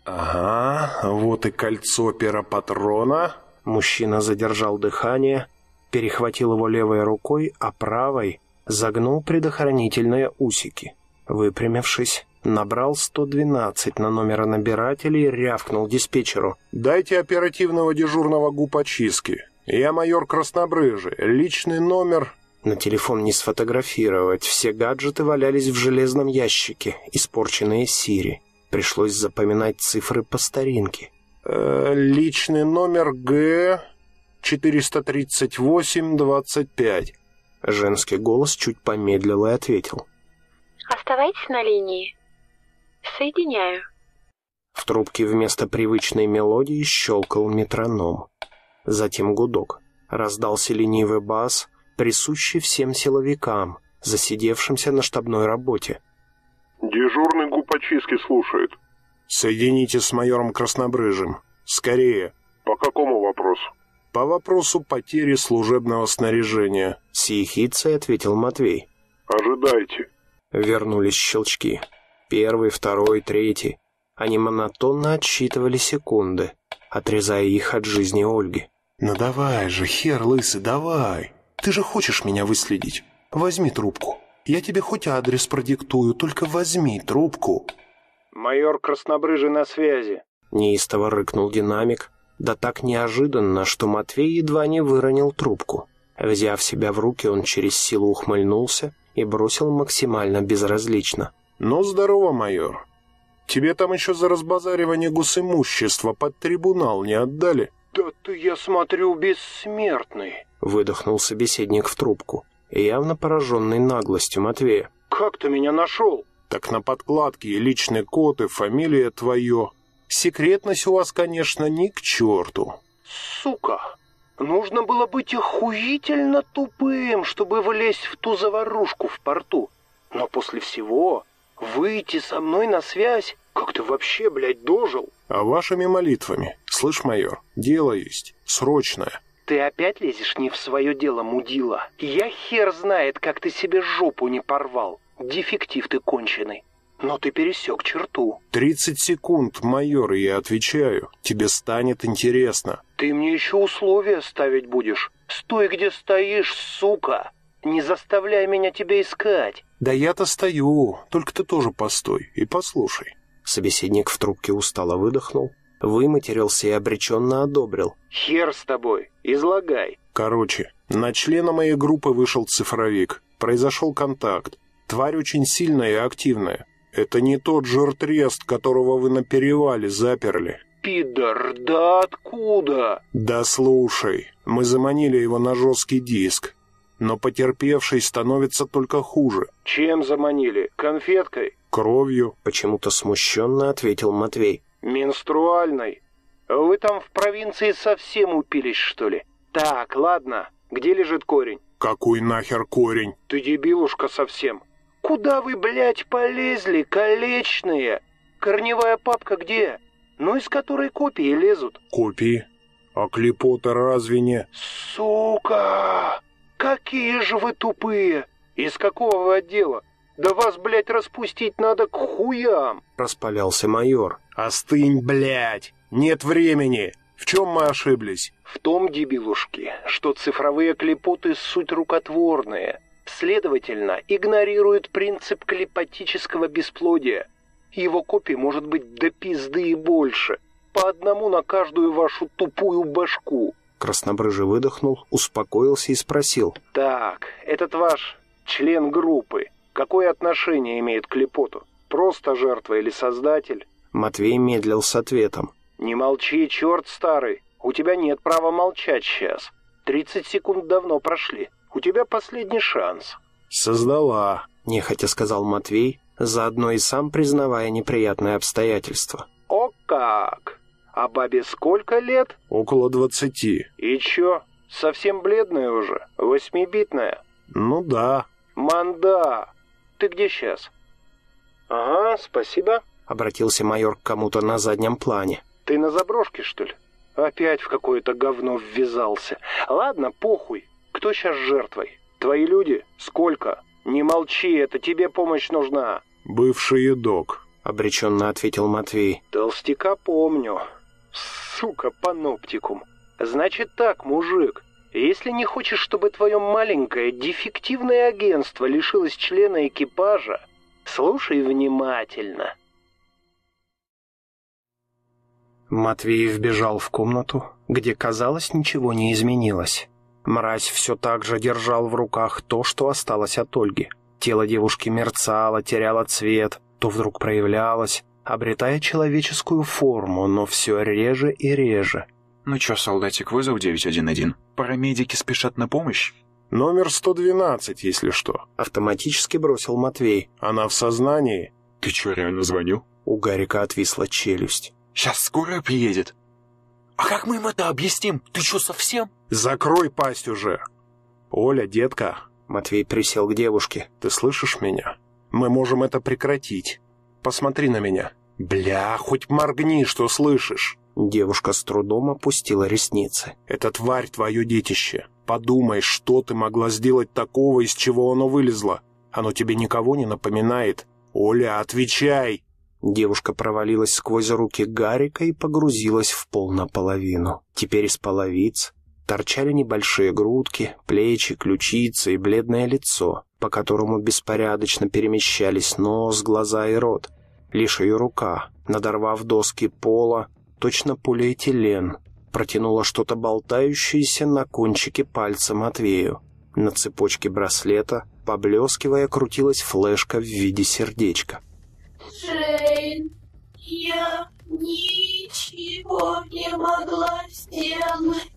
B: «Ага, вот и кольцо пера-патрона».
A: Мужчина задержал дыхание, перехватил его левой рукой, а правой загнул предохранительные усики. Выпрямившись, набрал 112 на номер набирателя и рявкнул диспетчеру.
B: «Дайте оперативного дежурного ГУП очистки. Я майор Краснобрыжий. Личный номер
A: на телефон не сфотографировать, все гаджеты валялись в железном ящике, испорченные Сири. Пришлось запоминать цифры по старинке.
B: Э, «Личный номер Г... 438-25».
A: Женский голос чуть помедлил и ответил.
E: «Оставайтесь на линии. Соединяю».
A: В трубке вместо привычной мелодии щелкал метроном. Затем гудок. Раздался ленивый бас — присущий всем силовикам, засидевшимся на штабной работе.
F: «Дежурный губ очистки слушает».
B: «Соедините с майором Краснобрыжим. Скорее».
F: «По какому вопросу?»
B: «По вопросу потери служебного снаряжения», —
A: с ехицей ответил Матвей.
F: «Ожидайте».
A: Вернулись щелчки. Первый, второй, третий. Они монотонно отсчитывали секунды, отрезая их от жизни Ольги.
B: «Ну давай же, хер лысый, давай!» Ты же хочешь меня выследить? Возьми трубку. Я тебе хоть адрес продиктую, только возьми трубку».
A: «Майор Краснобрыжий на связи», — неистово рыкнул динамик, да так неожиданно, что Матвей едва не выронил трубку. Взяв себя в руки, он через силу ухмыльнулся и бросил максимально безразлично.
B: «Ну, здорово, майор. Тебе там еще за разбазаривание госимущества под трибунал не отдали?»
A: «Да ты, я смотрю, бессмертный», — выдохнул собеседник в трубку, явно пораженный наглостью Матвея. «Как ты меня нашел?»
B: «Так на подкладке и личный код, и фамилия твое. Секретность у вас, конечно, ни к черту».
A: «Сука! Нужно было быть охуительно тупым, чтобы влезть в ту заварушку в порту. Но после всего выйти со мной на связь, как ты вообще, блядь, дожил?»
B: «А вашими молитвами. Слышь, майор, дело есть. Срочное».
A: «Ты опять лезешь не в свое дело, мудила? Я хер знает, как ты себе жопу не порвал. Дефектив ты конченый. Но ты пересек черту».
B: «Тридцать секунд, майор, я отвечаю. Тебе станет интересно».
A: «Ты мне еще условия ставить будешь. Стой, где стоишь, сука. Не заставляй меня тебя искать».
B: «Да я-то стою, только ты тоже постой и послушай».
A: Собеседник в трубке устало выдохнул, выматерился и обреченно одобрил. «Хер с тобой, излагай».
B: Короче, на члена моей группы вышел цифровик. Произошел контакт. Тварь очень сильная и активная. Это не тот жиртрест, которого вы на перевале заперли.
A: «Пидор, да откуда?»
B: «Да слушай, мы заманили его на жесткий диск, но потерпевший становится только хуже».
A: «Чем заманили? Конфеткой?»
B: «Кровью», —
A: почему-то смущенно ответил Матвей. «Менструальной? Вы там в провинции совсем упились, что ли? Так, ладно, где лежит корень?»
B: «Какой нахер корень?»
A: «Ты дебилушка совсем. Куда вы, блядь, полезли, колечные? Корневая папка где? Ну, из которой копии лезут?»
B: «Копии? А клепота разве не...»
A: «Сука! Какие же вы тупые! Из какого вы отдела? Да вас, блядь, распустить надо к хуям!» Распалялся майор.
B: «Остынь, блядь! Нет времени! В чем мы ошиблись?»
A: «В том, дебилушки, что цифровые клепоты суть рукотворные. Следовательно, игнорируют принцип клепатического бесплодия. Его копий может быть до пизды и больше. По одному на каждую вашу тупую башку». Краснобрыжий выдохнул, успокоился и спросил. «Так, этот ваш член группы, какое отношение имеет к Лепоту? Просто жертва или создатель?» Матвей медлил с ответом. «Не молчи, черт старый. У тебя нет права молчать сейчас. Тридцать секунд давно прошли. У тебя последний шанс».
B: «Создала», —
A: нехотя сказал Матвей, заодно и сам признавая неприятные обстоятельства. «О как! А бабе сколько лет?»
B: «Около двадцати».
A: «И чё, совсем бледная уже? Восьмибитная?»
B: «Ну да».
A: «Манда! Ты где сейчас?» «Ага, спасибо», — обратился майор к кому-то на заднем плане. «Ты на заброшке, что ли? Опять в какое-то говно ввязался. Ладно, похуй. Кто сейчас жертвой? Твои люди? Сколько? Не молчи, это тебе помощь нужна».
B: «Бывший едок», —
A: обреченно ответил Матвей. «Толстяка помню. Сука, паноптикум. Значит так, мужик, если не хочешь, чтобы твое маленькое дефективное агентство лишилось члена экипажа, слушай внимательно». Матвей вбежал в комнату, где, казалось, ничего не изменилось. Мразь все так же держал в руках то, что осталось от Ольги. Тело девушки мерцало, теряло цвет, то вдруг проявлялось, обретая человеческую форму, но все реже и реже.
C: «Ну чё, солдатик, вызов 911. Парамедики спешат на помощь?»
B: «Номер 112, если что», —
A: автоматически бросил Матвей.
B: «Она в сознании».
C: «Ты чё, реально звонил?»
A: У Гарика отвисла челюсть.
C: «Сейчас скорая приедет». «А как мы им это объясним? Ты чё, совсем?»
B: «Закрой пасть уже!» «Оля, детка!»
A: Матвей присел к девушке.
B: «Ты слышишь меня? Мы можем это прекратить. Посмотри на меня. Бля, хоть моргни, что слышишь!»
A: Девушка с трудом опустила ресницы.
B: «Это тварь твое детище. Подумай, что ты могла сделать такого, из чего оно вылезло. Оно тебе никого не напоминает. Оля, отвечай!»
A: Девушка провалилась сквозь руки Гарика и погрузилась в пол наполовину. Теперь из половиц торчали небольшие грудки, плечи, ключицы и бледное лицо, по которому беспорядочно перемещались нос, глаза и рот. Лишь ее рука, надорвав доски пола, точно полиэтилен, протянула что-то болтающееся на кончике пальца Матвею. На цепочке браслета, поблескивая, крутилась флешка в виде сердечка.
D: «Джейн, ничего не могла сделать.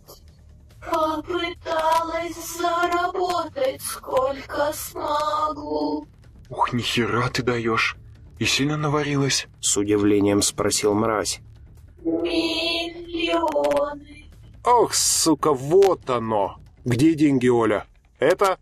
D: Попыталась заработать сколько смогу.
C: Ух, нихера ты даешь. И сильно наварилась?
A: С удивлением спросил мразь.
D: Миллионы.
B: Ох, сука, вот оно. Где деньги, Оля? Это?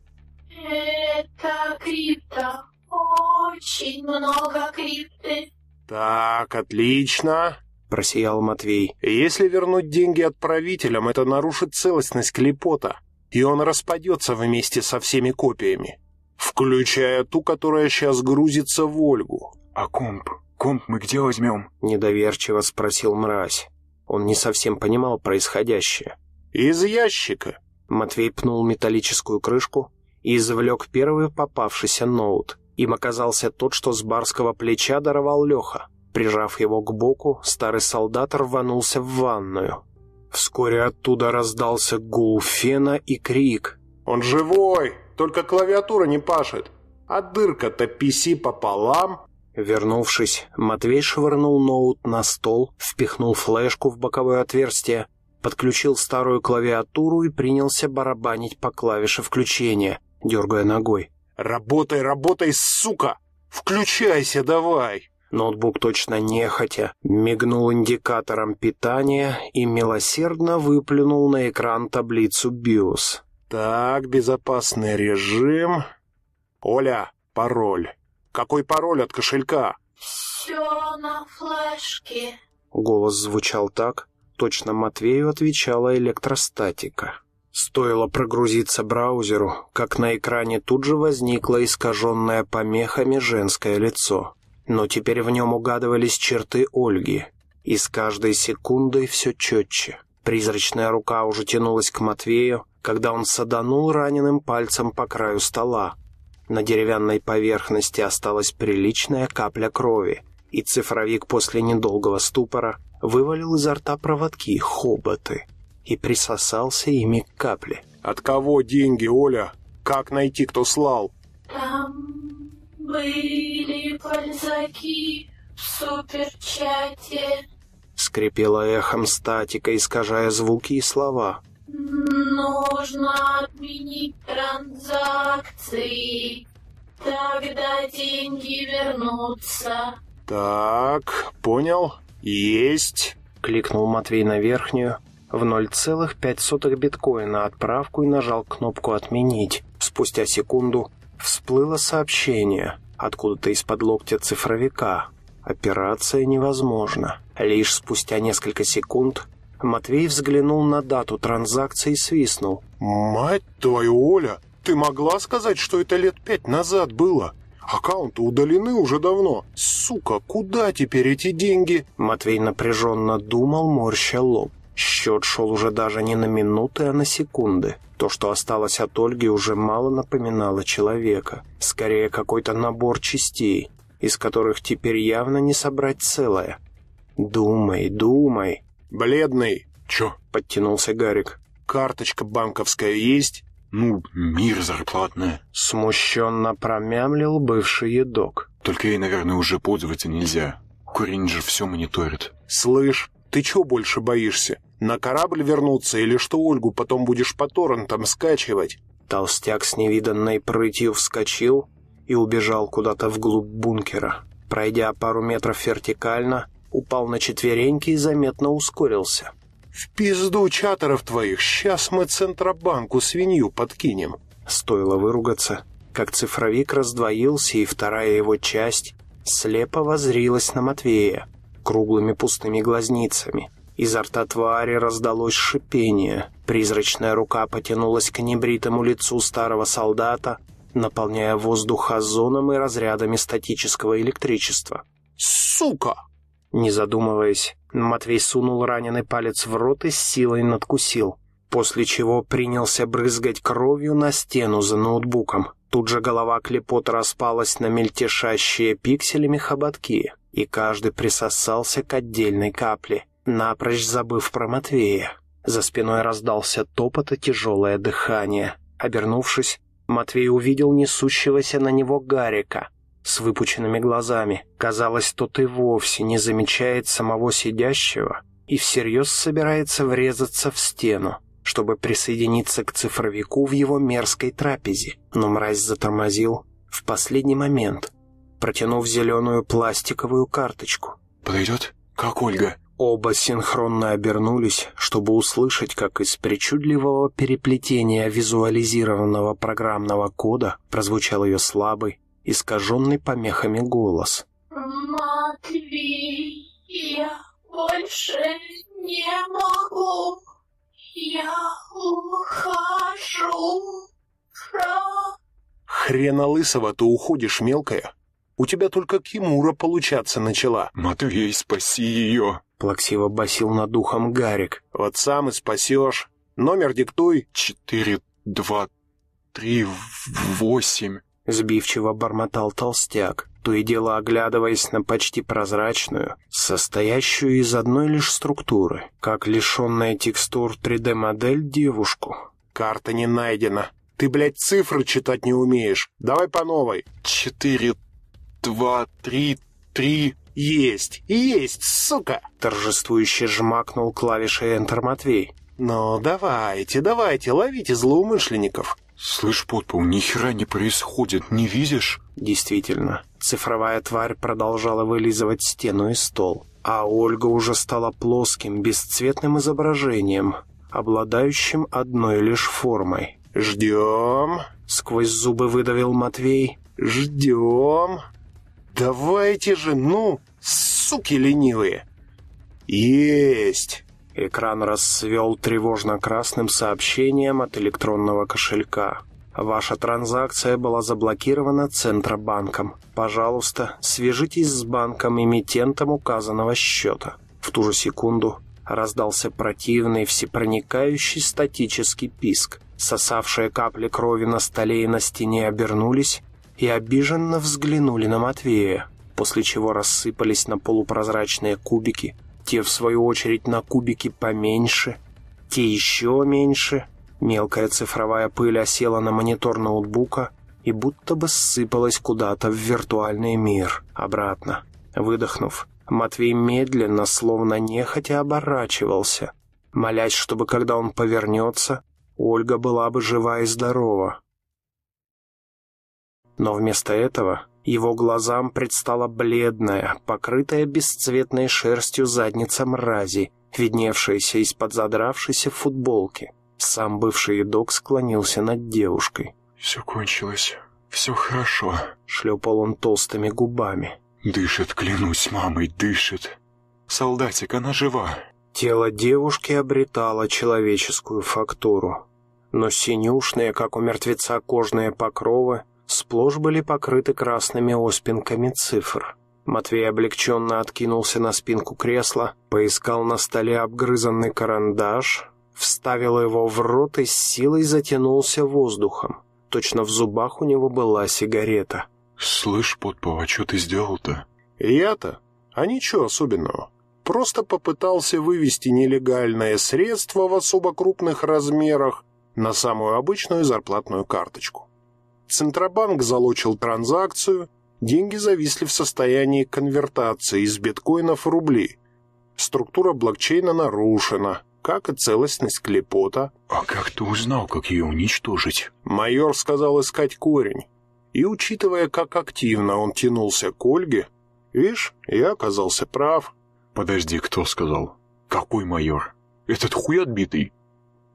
D: Это крипто. Очень много крипты.
B: Так, отлично.
A: Просиял Матвей.
B: Если вернуть деньги отправителям, это нарушит целостность клепота, и он распадется вместе со всеми копиями, включая ту, которая сейчас грузится в Ольгу.
C: А комп? Комп мы где возьмем?
A: Недоверчиво спросил мразь. Он не совсем понимал происходящее.
B: Из ящика.
A: Матвей пнул металлическую крышку и извлек первый попавшийся ноут. Им оказался тот, что с барского плеча даровал Леха. Прижав его к боку, старый солдат рванулся в ванную. Вскоре оттуда раздался гул фена и крик.
B: Он живой, только клавиатура не пашет. А дырка-то PC пополам.
A: Вернувшись, Матвей швырнул ноут на стол, впихнул флешку в боковое отверстие, подключил старую клавиатуру и принялся барабанить по клавише включения, дергая ногой.
B: «Работай, работай, сука! Включайся давай!»
A: Ноутбук точно нехотя мигнул индикатором питания и милосердно выплюнул на экран таблицу BIOS.
B: «Так, безопасный режим. Оля, пароль. Какой пароль от кошелька?»
D: Все на флешке.
A: Голос звучал так, точно Матвею отвечала электростатика. Стоило прогрузиться браузеру, как на экране тут же возникло искаженное помехами женское лицо. Но теперь в нем угадывались черты Ольги, и с каждой секундой все четче. Призрачная рука уже тянулась к Матвею, когда он саданул раненым пальцем по краю стола. На деревянной поверхности осталась приличная капля крови, и цифровик после недолгого ступора вывалил изо рта проводки, хоботы, и присосался ими к капле.
B: «От кого деньги, Оля? Как найти, кто слал?»
D: Там были пользаки в суперчате.
A: Скрипела эхом статика, искажая звуки и слова.
D: Нужно отменить транзакции. Тогда деньги вернутся.
B: «Так, понял. Есть».
A: Кликнул Матвей на верхнюю, в 0,5 биткоина отправку и нажал кнопку «Отменить». Спустя секунду всплыло сообщение откуда-то из-под локтя цифровика. Операция невозможна. Лишь спустя несколько секунд Матвей взглянул на дату транзакции и свистнул.
B: «Мать твою, Оля, ты могла сказать, что это лет пять назад было? Аккаунты удалены уже давно. Сука, куда теперь эти деньги?»
A: Матвей напряженно думал, морща лоб. Счет шел уже даже не на минуты, а на секунды. То, что осталось от Ольги, уже мало напоминало человека. Скорее, какой-то набор частей, из которых теперь явно не собрать целое. «Думай, думай»,
B: «Бледный,
C: Чё?
A: — подтянулся Гарик.
B: карточка банковская есть?»
C: Ну, мир зарплатная.
A: Смущенно промямлил бывший едок.
C: Только ей, наверное, уже пользоваться нельзя. Курень же все мониторит.
B: «Слышь, ты чего больше боишься? На корабль вернуться или что Ольгу потом будешь по торрентам скачивать?»
A: Толстяк с невиданной прытью вскочил и убежал куда-то вглубь бункера. Пройдя пару метров вертикально, упал на четвереньки и заметно ускорился.
B: «В пизду чатеров твоих, сейчас мы Центробанку свинью подкинем».
A: Стоило выругаться, как цифровик раздвоился, и вторая его часть слепо возрилась на Матвея круглыми пустыми глазницами. Изо рта твари раздалось шипение. Призрачная рука потянулась к небритому лицу старого солдата, наполняя воздух озоном и разрядами статического электричества.
B: «Сука!»
A: Не задумываясь, Матвей сунул раненый палец в рот и с силой надкусил, после чего принялся брызгать кровью на стену за ноутбуком. Тут же голова клепота распалась на мельтешащие пикселями хоботки, и каждый присосался к отдельной капле, напрочь забыв про Матвея. За спиной раздался топот и тяжелое дыхание. Обернувшись, Матвей увидел несущегося на него Гарика. с выпученными глазами. Казалось, тот и вовсе не замечает самого сидящего и всерьез собирается врезаться в стену, чтобы присоединиться к цифровику в его мерзкой трапезе. Но мразь затормозил в последний момент, протянув зеленую пластиковую карточку.
C: «Подойдет? Как Ольга?»
A: Оба синхронно обернулись, чтобы услышать, как из причудливого переплетения визуализированного программного кода прозвучал ее слабый, искаженный помехами голос.
D: Матвей, я больше не могу. Я ухожу.
B: Хрена лысого ты уходишь, мелкая. У тебя только Кимура получаться начала.
C: «Матвей, спаси ее!»
A: Плаксиво басил над духом Гарик.
B: Вот сам и спасешь. Номер диктуй.
C: «Четыре, два, три, восемь».
A: Сбивчиво бормотал толстяк, то и дело оглядываясь на почти прозрачную, состоящую из одной лишь структуры, как лишенная текстур 3D-модель девушку.
B: Карта не найдена. Ты, блядь, цифры читать не умеешь. Давай по новой.
C: «Четыре, два, три, три...»
B: Есть, есть, сука!
A: Торжествующе жмакнул клавишей Enter Матвей.
B: Ну, давайте, давайте, ловите злоумышленников.
C: «Слышь, подпол, ни хера не происходит, не видишь?»
A: Действительно, цифровая тварь продолжала вылизывать стену и стол, а Ольга уже стала плоским, бесцветным изображением, обладающим одной лишь формой.
B: Ждем,
A: Сквозь зубы выдавил Матвей.
B: ждем. Давайте же, ну, суки ленивые. Есть.
A: Экран расцвел тревожно-красным сообщением от электронного кошелька. Ваша транзакция была заблокирована Центробанком. Пожалуйста, свяжитесь с банком-эмитентом указанного счета. В ту же секунду раздался противный, всепроникающий статический писк. Сосавшие капли крови на столе и на стене обернулись и обиженно взглянули на Матвея, после чего рассыпались на полупрозрачные кубики, те, в свою очередь, на кубики поменьше, те еще меньше. Мелкая цифровая пыль осела на монитор ноутбука и будто бы ссыпалась куда-то в виртуальный мир, обратно. Выдохнув, Матвей медленно, словно нехотя оборачивался, молясь, чтобы, когда он повернется, Ольга была бы жива и здорова. Но вместо этого его глазам предстала бледная, покрытая бесцветной шерстью задница мрази, видневшаяся из-под задравшейся футболки. Сам бывший едок склонился над девушкой.
C: «Все кончилось. Все хорошо».
A: Шлепал он толстыми губами.
C: «Дышит, клянусь, мамой, дышит. Солдатик, она жива».
A: Тело девушки обретало человеческую фактуру. Но синюшные, как у мертвеца, кожные покровы сплошь были покрыты красными оспинками цифр. Матвей облегченно откинулся на спинку кресла, поискал на столе обгрызанный карандаш, вставил его в рот и с силой затянулся воздухом. Точно в зубах у него была сигарета.
C: «Слышь, подпол, а что ты сделал-то?»
B: Я-то? А ничего особенного. Просто попытался вывести нелегальное средство в особо крупных размерах на самую обычную зарплатную карточку. Центробанк залочил транзакцию, деньги зависли в состоянии конвертации из биткоинов в рубли. Структура блокчейна нарушена, как и целостность клепота.
C: «А как ты узнал, как ее уничтожить?»
B: Майор сказал искать корень. И учитывая, как активно он тянулся к Ольге, видишь, я оказался прав.
C: «Подожди, кто сказал? Какой майор? Этот хуй отбитый?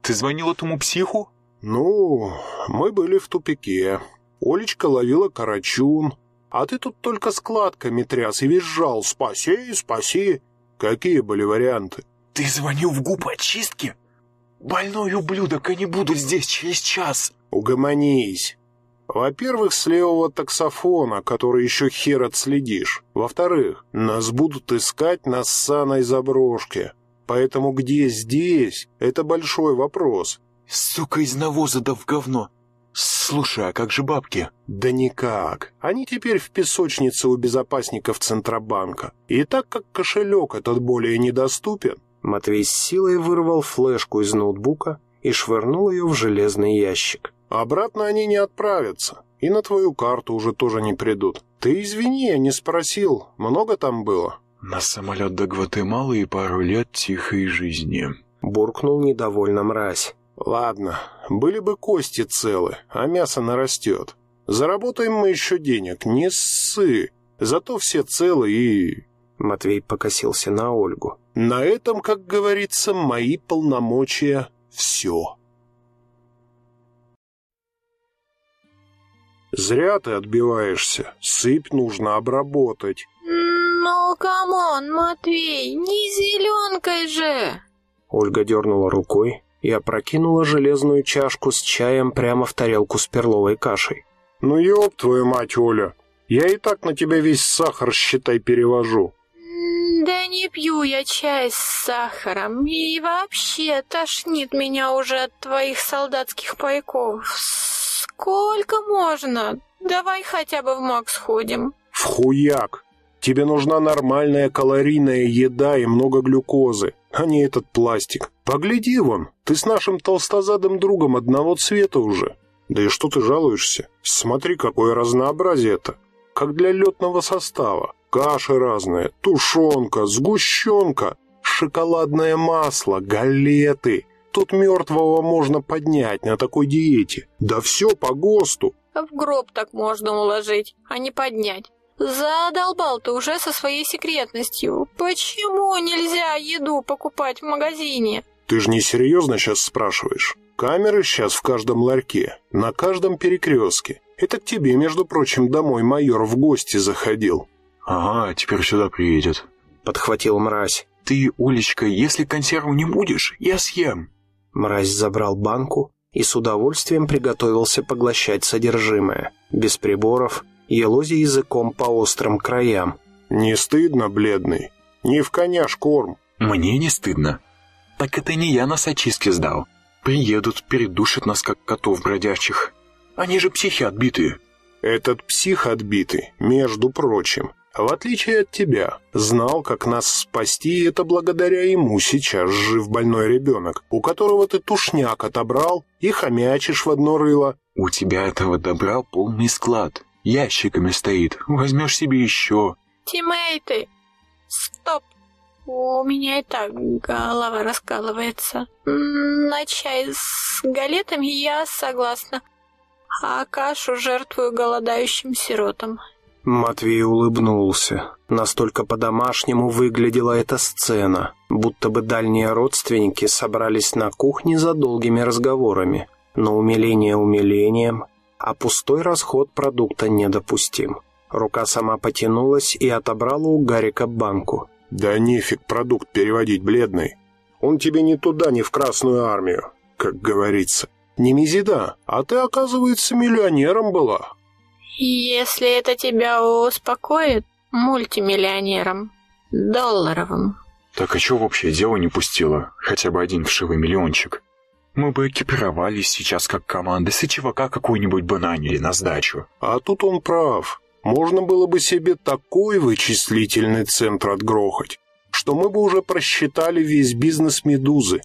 C: Ты звонил этому психу?»
B: Ну, мы были в тупике. Олечка ловила карачун, а ты тут только складками тряс и визжал «Спаси, спаси!» Какие были варианты?
C: «Ты звонил в губ очистки? Больной ублюдок, они будут здесь через час!»
B: Угомонись. Во-первых, с левого таксофона, который еще хер отследишь. Во-вторых, нас будут искать на ссаной заброшке. Поэтому где здесь, это большой вопрос.
C: Сука из навоза да в говно. Слушай, а как же бабки?
B: Да никак. Они теперь в песочнице у безопасников Центробанка. И так как кошелек этот более недоступен...
A: Матвей с силой вырвал флешку из ноутбука и швырнул ее в железный ящик.
B: Обратно они не отправятся. И на твою карту уже тоже не придут. Ты извини, я не спросил, много там было?
C: На самолет до Гватемалы и пару лет тихой жизни.
A: Буркнул недовольно мразь.
B: Ладно, были бы кости целы, а мясо нарастет. Заработаем мы еще денег, не ссы. Зато все целы и...
A: Матвей покосился на Ольгу.
B: На этом, как говорится, мои полномочия все. Зря ты отбиваешься. Сыпь нужно обработать.
G: Ну, come on, Матвей, не зеленкой же.
A: Ольга дернула рукой и опрокинула железную чашку с чаем прямо в тарелку с перловой кашей.
B: Ну, ёб твою мать, Оля, я и так на тебя весь сахар, считай, перевожу.
G: Да не пью я чай с сахаром. И вообще тошнит меня уже от твоих солдатских пайков. Сколько можно? Давай хотя бы в МАК сходим.
B: В хуяк. Тебе нужна нормальная калорийная еда и много глюкозы, а не этот пластик. Погляди вон, ты с нашим толстозадым другом одного цвета уже. Да и что ты жалуешься? Смотри, какое разнообразие это. Как для летного состава. Каши разные, тушенка, сгущенка, шоколадное масло, галеты. Тут мертвого можно поднять на такой диете. Да все по ГОСТу.
G: В гроб так можно уложить, а не поднять. Задолбал ты уже со своей секретностью. Почему нельзя еду покупать в магазине?
B: Ты же не серьезно сейчас спрашиваешь? Камеры сейчас в каждом ларьке, на каждом перекрестке. Это к тебе, между прочим, домой майор в гости заходил.
C: «Ага, теперь сюда приедет», —
A: подхватил мразь.
C: «Ты, Улечка, если консерву не будешь, я съем».
A: Мразь забрал банку и с удовольствием приготовился поглощать содержимое, без приборов, елозя языком по острым краям.
B: «Не стыдно, бледный? Не в коня корм».
C: «Мне не стыдно. Так это не я нас очистки сдал. Приедут, передушат нас, как котов бродячих. Они же психи отбитые».
B: «Этот псих отбитый, между прочим, в отличие от тебя, знал, как нас спасти, и это благодаря ему сейчас жив больной ребенок, у которого ты тушняк отобрал и хомячишь в одно рыло.
C: У тебя этого добра полный склад. Ящиками стоит. Возьмешь себе еще.
G: Тиммейты! Стоп! У меня и так голова раскалывается. На чай с галетами я согласна, а кашу жертвую голодающим сиротам.
A: Матвей улыбнулся. Настолько по-домашнему выглядела эта сцена, будто бы дальние родственники собрались на кухне за долгими разговорами. Но умиление умилением, а пустой расход продукта недопустим. Рука сама потянулась и отобрала у Гарика банку.
B: «Да нефиг продукт переводить, бледный. Он тебе ни туда, ни в Красную Армию, как говорится. Не мизида, а ты, оказывается, миллионером была».
G: Если это тебя успокоит, мультимиллионером, долларовым.
C: Так а чё вообще дело не пустило? Хотя бы один вшивый миллиончик. Мы бы экипировались сейчас как команда, с чувака какой-нибудь бананили на сдачу.
B: А тут он прав. Можно было бы себе такой вычислительный центр отгрохать, что мы бы уже просчитали весь бизнес «Медузы»,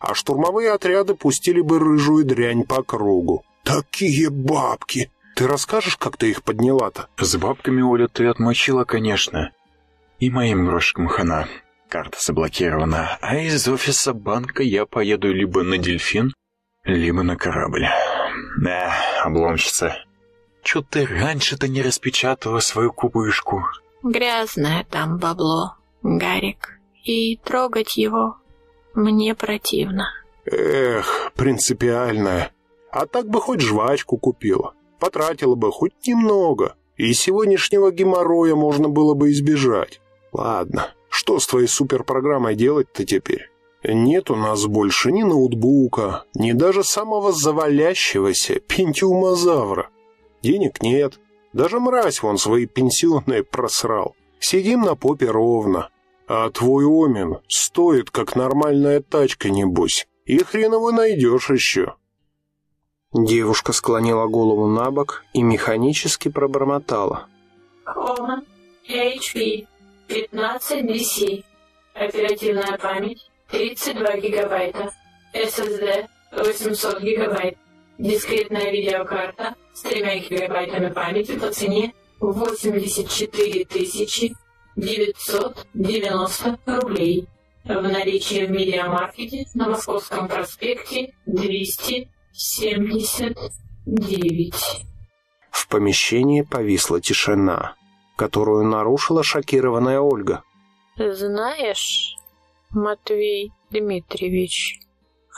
B: а штурмовые отряды пустили бы рыжую дрянь по кругу. Такие бабки! Ты расскажешь, как ты их подняла-то?
C: С бабками, Оля, ты отмочила, конечно. И моим грошкам хана. Карта заблокирована. А из офиса банка я поеду либо на дельфин, либо на корабль. Да, обломщица. Чё ты раньше-то не распечатала свою купышку?
G: Грязное там бабло, Гарик. И трогать его мне противно.
B: Эх, принципиальная. А так бы хоть жвачку купила потратила бы хоть немного, и сегодняшнего геморроя можно было бы избежать. Ладно, что с твоей суперпрограммой делать-то теперь? Нет у нас больше ни ноутбука, ни даже самого завалящегося пентиумозавра. Денег нет, даже мразь вон свои пенсионные просрал. Сидим на попе ровно. А твой Омин стоит, как нормальная тачка, небось. И хреново найдешь еще.
A: Девушка склонила голову на бок и механически пробормотала.
D: Оман, HP, 15 DC, оперативная память 32 гигабайта, SSD 800 гигабайт, дискретная видеокарта с 3 гигабайтами памяти по цене 84 тысячи 990 рублей. В наличии в Медиамаркете на Московском проспекте 279.
A: В помещении повисла тишина, которую нарушила шокированная Ольга.
G: Знаешь, Матвей Дмитриевич,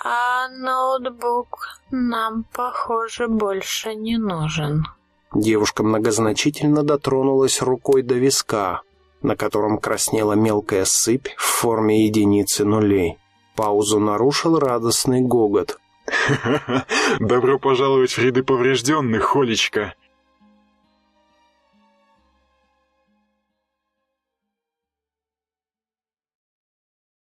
G: а ноутбук нам, похоже, больше не нужен.
A: Девушка многозначительно дотронулась рукой до виска, на котором краснела мелкая сыпь в форме единицы нулей. Паузу нарушил радостный гогот.
C: Добро пожаловать в ряды поврежденных, Холечка.